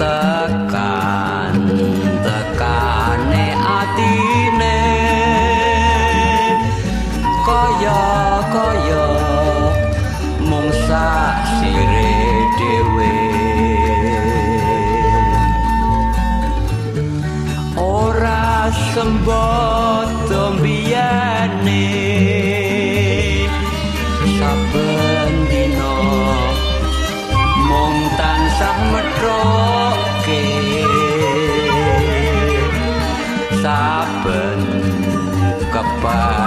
tekan tekane atine. Kaya kaya mung sire dhewe. Ora sembodo tombiane sabar happen kapan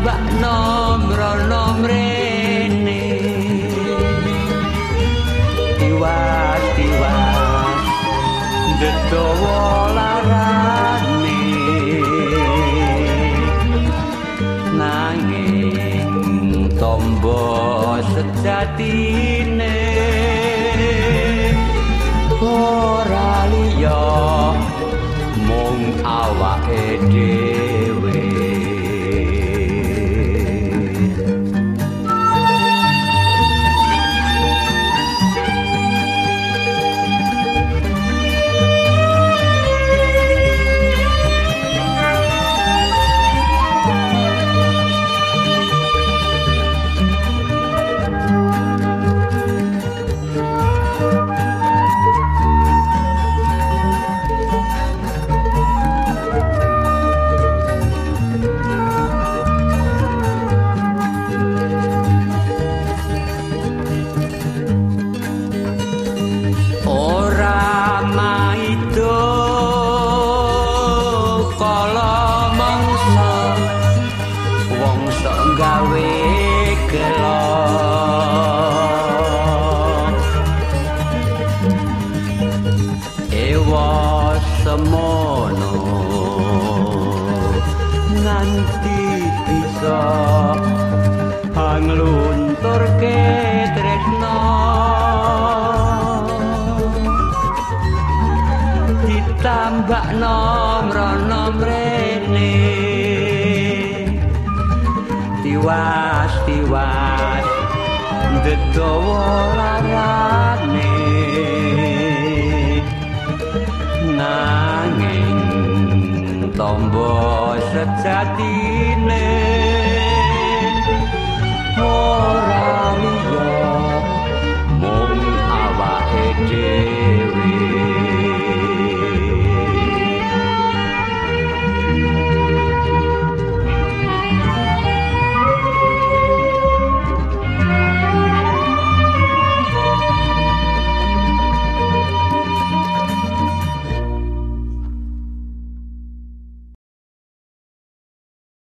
ditambah nomro nomrene tiwas tiwas detowo larane. Nanging tombo sejatine. Ora liya mung awake dhewe semono. Nganti bisa anglunturke tresno. Ditambah nomro nomrene tiwas tiwas dedawa larane tombo sejatine. Ora liya mung awake dhewe